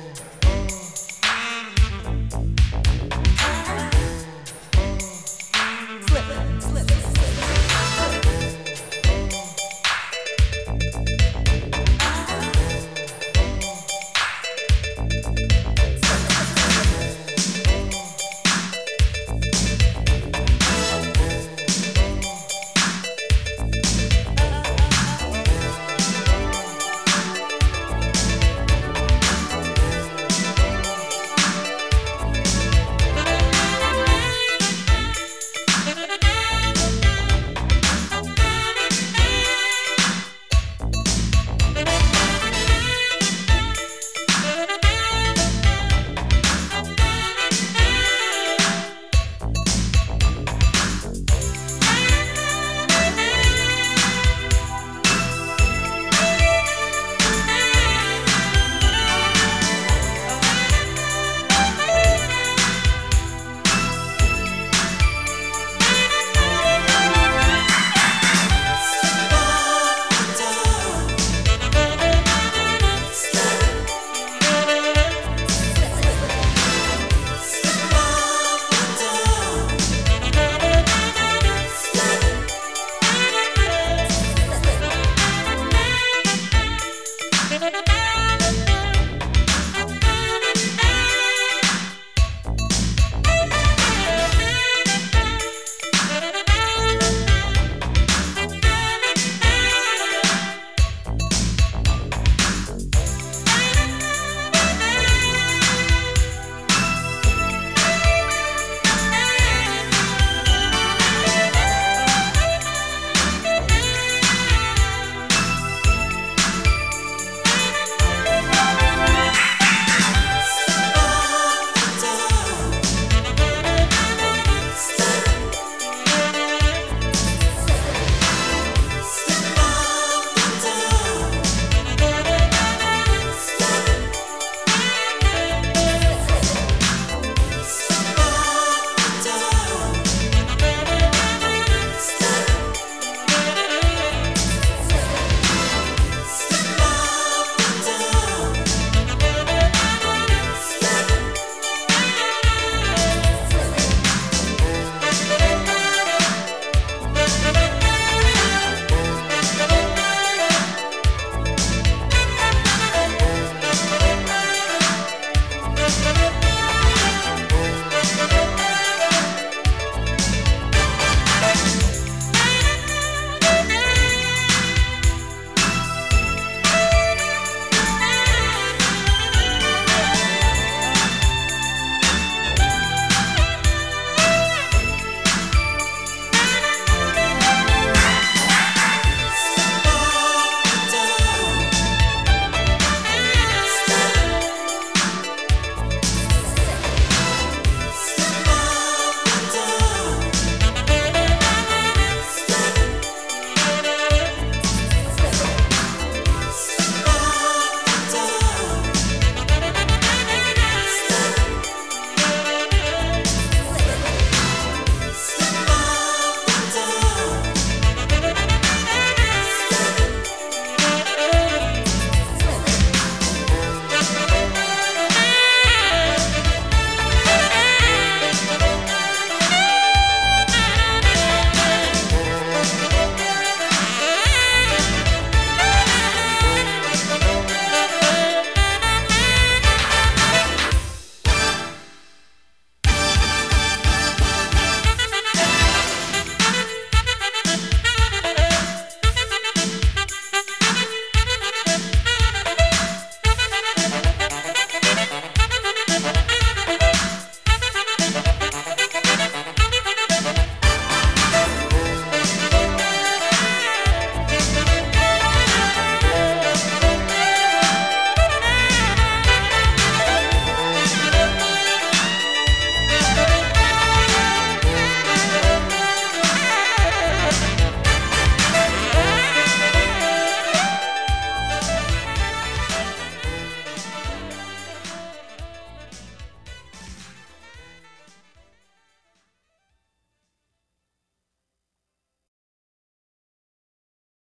Oh.